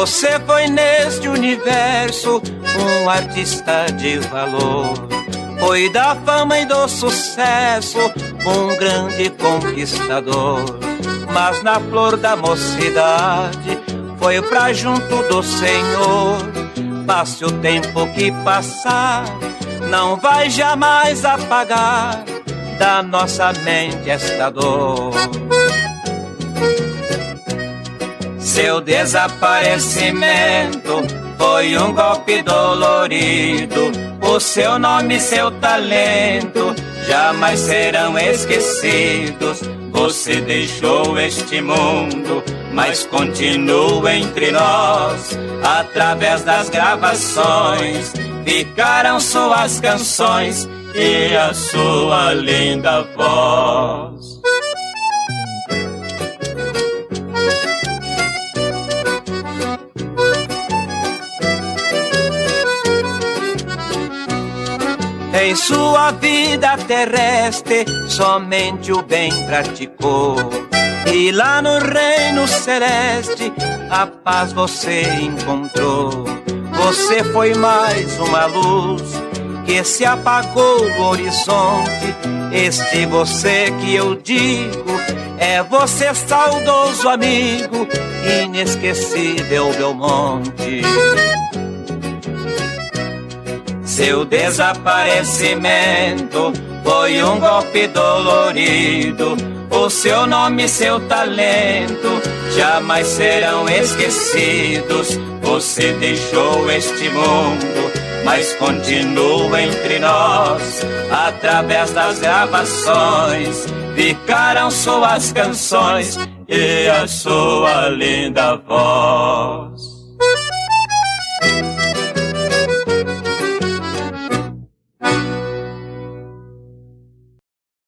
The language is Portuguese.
Você foi neste universo um artista de valor. Foi da fama e do sucesso um grande conquistador. Mas na flor da mocidade foi pra junto do Senhor. Passe o tempo que passar, não vai jamais apagar da nossa mente esta dor. Seu desaparecimento foi um golpe dolorido. O seu nome e seu talento jamais serão esquecidos. Você deixou este mundo, mas continua entre nós. Através das gravações ficaram suas canções e a sua linda voz. Em sua vida terrestre, somente o bem praticou. E lá no reino celeste, a paz você encontrou. Você foi mais uma luz que se apagou no horizonte. Este você que eu digo é você, saudoso amigo, inesquecível Belmonte. Seu desaparecimento foi um golpe dolorido. O seu nome e seu talento jamais serão esquecidos. Você deixou este mundo, mas continua entre nós. Através das gravações ficaram suas canções e a sua linda voz.